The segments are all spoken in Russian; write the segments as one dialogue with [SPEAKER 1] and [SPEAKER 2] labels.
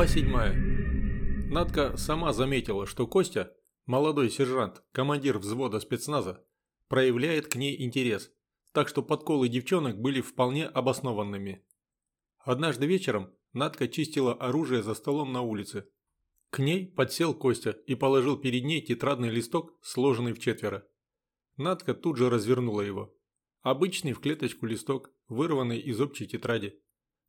[SPEAKER 1] Глава 7. Надка сама заметила, что Костя, молодой сержант, командир взвода спецназа, проявляет к ней интерес, так что подколы девчонок были вполне обоснованными. Однажды вечером Надка чистила оружие за столом на улице. К ней подсел Костя и положил перед ней тетрадный листок, сложенный в четверо. Надка тут же развернула его. Обычный в клеточку листок, вырванный из общей тетради.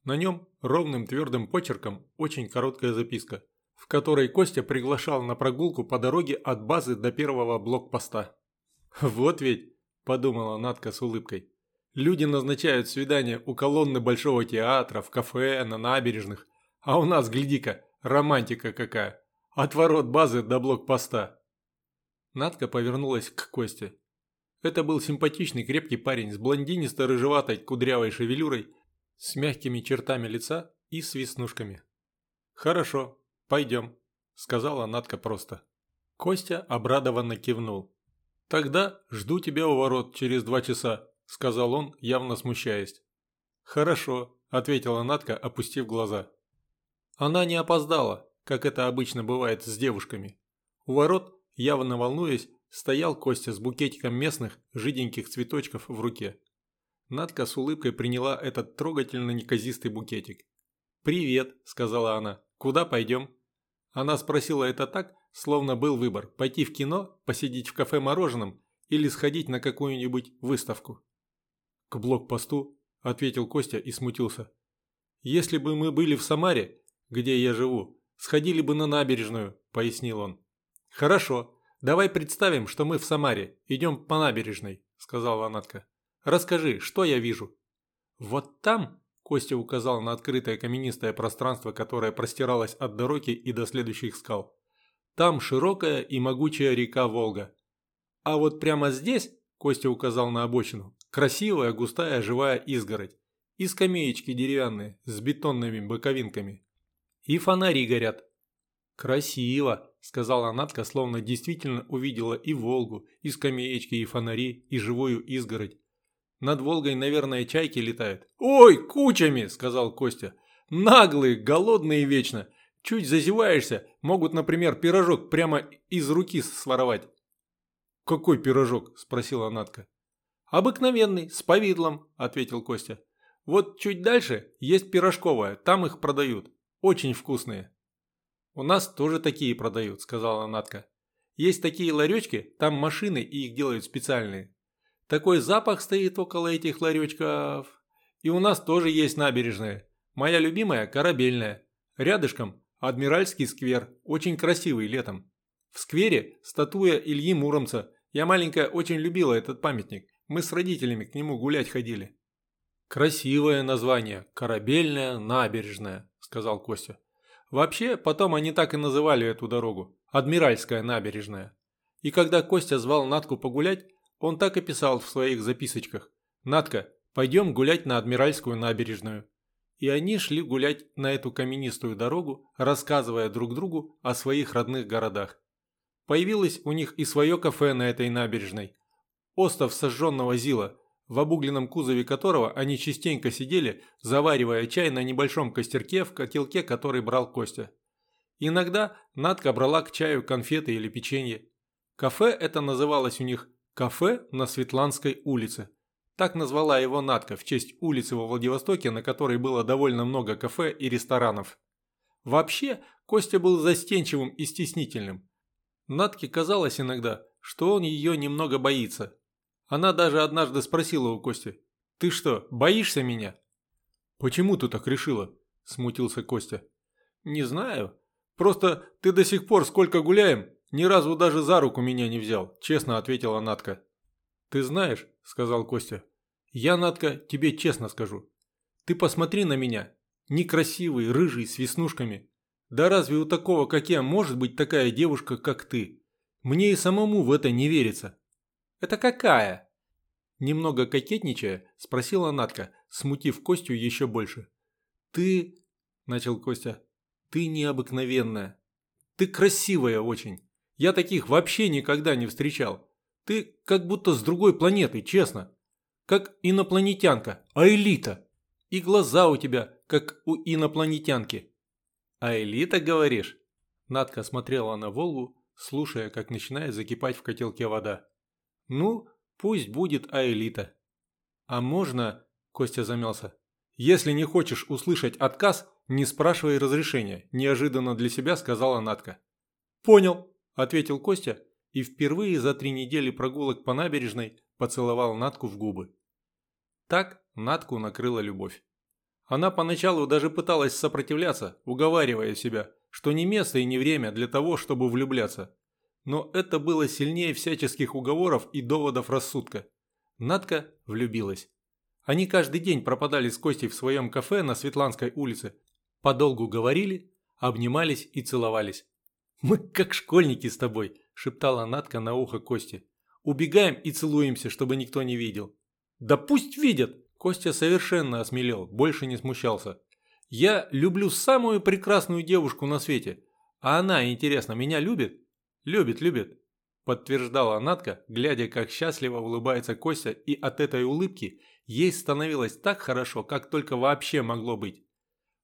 [SPEAKER 1] На нем ровным твердым почерком очень короткая записка, в которой Костя приглашал на прогулку по дороге от базы до первого блокпоста. «Вот ведь», – подумала Надка с улыбкой, – «люди назначают свидания у колонны Большого театра, в кафе, на набережных, а у нас, гляди-ка, романтика какая, от ворот базы до блокпоста». Надка повернулась к Косте. Это был симпатичный крепкий парень с блондинисто-рыжеватой кудрявой шевелюрой с мягкими чертами лица и с веснушками. «Хорошо, пойдем», – сказала Натка просто. Костя обрадованно кивнул. «Тогда жду тебя у ворот через два часа», – сказал он, явно смущаясь. «Хорошо», – ответила Натка, опустив глаза. Она не опоздала, как это обычно бывает с девушками. У ворот, явно волнуясь, стоял Костя с букетиком местных жиденьких цветочков в руке. Надка с улыбкой приняла этот трогательно неказистый букетик. «Привет», – сказала она. «Куда пойдем?» Она спросила это так, словно был выбор – пойти в кино, посидеть в кафе мороженым или сходить на какую-нибудь выставку. «К блокпосту», – ответил Костя и смутился. «Если бы мы были в Самаре, где я живу, сходили бы на набережную», – пояснил он. «Хорошо, давай представим, что мы в Самаре, идем по набережной», – сказала Натка. Расскажи, что я вижу?» «Вот там», – Костя указал на открытое каменистое пространство, которое простиралось от дороги и до следующих скал. «Там широкая и могучая река Волга. А вот прямо здесь», – Костя указал на обочину, – «красивая, густая, живая изгородь. И скамеечки деревянные, с бетонными боковинками. И фонари горят». «Красиво», – сказала Натка, словно действительно увидела и Волгу, и скамеечки, и фонари, и живую изгородь. Над Волгой, наверное, чайки летают. «Ой, кучами!» – сказал Костя. «Наглые, голодные вечно. Чуть зазеваешься, могут, например, пирожок прямо из руки своровать». «Какой пирожок?» – спросила Натка. «Обыкновенный, с повидлом», – ответил Костя. «Вот чуть дальше есть пирожковая, там их продают. Очень вкусные». «У нас тоже такие продают», – сказала Натка. «Есть такие ларечки, там машины и их делают специальные. Такой запах стоит около этих ларечков. И у нас тоже есть набережная. Моя любимая – корабельная. Рядышком – Адмиральский сквер, очень красивый летом. В сквере – статуя Ильи Муромца. Я маленькая очень любила этот памятник. Мы с родителями к нему гулять ходили. «Красивое название – корабельная набережная», – сказал Костя. Вообще, потом они так и называли эту дорогу – Адмиральская набережная. И когда Костя звал Натку погулять, он так и писал в своих записочках. «Надка, пойдем гулять на Адмиральскую набережную». И они шли гулять на эту каменистую дорогу, рассказывая друг другу о своих родных городах. Появилось у них и свое кафе на этой набережной. Остов сожженного Зила, в обугленном кузове которого они частенько сидели, заваривая чай на небольшом костерке в котелке, который брал Костя. Иногда Надка брала к чаю конфеты или печенье. Кафе это называлось у них Кафе на Светланской улице. Так назвала его Натка в честь улицы во Владивостоке, на которой было довольно много кафе и ресторанов. Вообще, Костя был застенчивым и стеснительным. Натке казалось иногда, что он ее немного боится. Она даже однажды спросила у Кости, «Ты что, боишься меня?» «Почему ты так решила?» – смутился Костя. «Не знаю. Просто ты до сих пор сколько гуляем, ни разу даже за руку меня не взял», – честно ответила Натка. «Ты знаешь», – сказал Костя, – «я, Натка, тебе честно скажу. Ты посмотри на меня. Некрасивый, рыжий, с веснушками. Да разве у такого, как я, может быть такая девушка, как ты? Мне и самому в это не верится». «Это какая?» Немного кокетничая, спросила Натка, смутив Костю еще больше. «Ты...» – начал Костя. «Ты необыкновенная. Ты красивая очень. Я таких вообще никогда не встречал. Ты как будто с другой планеты, честно. Как инопланетянка, а элита. И глаза у тебя, как у инопланетянки. А элита, говоришь? Надка смотрела на Волгу, слушая, как начинает закипать в котелке вода. Ну, пусть будет Аэлита. А можно, Костя замялся, если не хочешь услышать отказ, не спрашивай разрешения, неожиданно для себя сказала Надка. Понял, ответил Костя и впервые за три недели прогулок по набережной поцеловал Натку в губы. Так Натку накрыла любовь. Она поначалу даже пыталась сопротивляться, уговаривая себя, что не место и не время для того, чтобы влюбляться. Но это было сильнее всяческих уговоров и доводов рассудка. Надка влюбилась. Они каждый день пропадали с Костей в своем кафе на Светланской улице, подолгу говорили, обнимались и целовались. «Мы как школьники с тобой», – шептала Надка на ухо Кости. «Убегаем и целуемся, чтобы никто не видел». «Да пусть видят!» Костя совершенно осмелел, больше не смущался. «Я люблю самую прекрасную девушку на свете. А она, интересно, меня любит?» «Любит, любит», – подтверждала Натка, глядя, как счастливо улыбается Костя, и от этой улыбки ей становилось так хорошо, как только вообще могло быть.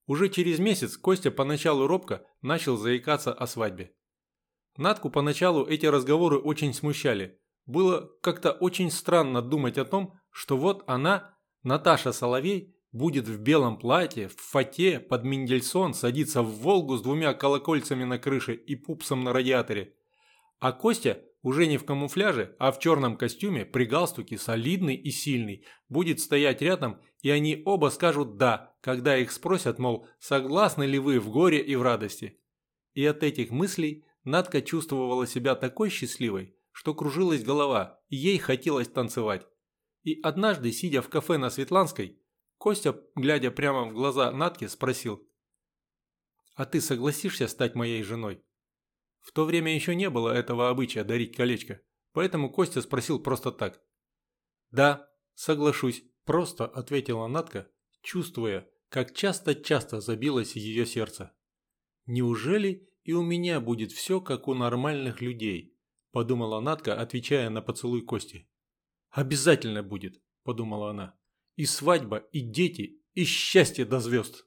[SPEAKER 1] Уже через месяц Костя поначалу робко начал заикаться о свадьбе. Натку поначалу эти разговоры очень смущали. Было как-то очень странно думать о том, что вот она Наташа Соловей будет в белом платье, в фате, под Мендельсон, садиться в «Волгу» с двумя колокольцами на крыше и пупсом на радиаторе. А Костя, уже не в камуфляже, а в черном костюме, при галстуке, солидный и сильный, будет стоять рядом, и они оба скажут «да», когда их спросят, мол, согласны ли вы в горе и в радости. И от этих мыслей Надка чувствовала себя такой счастливой, что кружилась голова, и ей хотелось танцевать. И однажды, сидя в кафе на Светланской, Костя, глядя прямо в глаза Натке, спросил. «А ты согласишься стать моей женой?» В то время еще не было этого обычая дарить колечко, поэтому Костя спросил просто так. «Да, соглашусь», – просто ответила Натка, чувствуя, как часто-часто забилось ее сердце. «Неужели и у меня будет все, как у нормальных людей?» – подумала Натка, отвечая на поцелуй Кости. «Обязательно будет», – подумала она. «И свадьба, и дети, и счастье до звезд».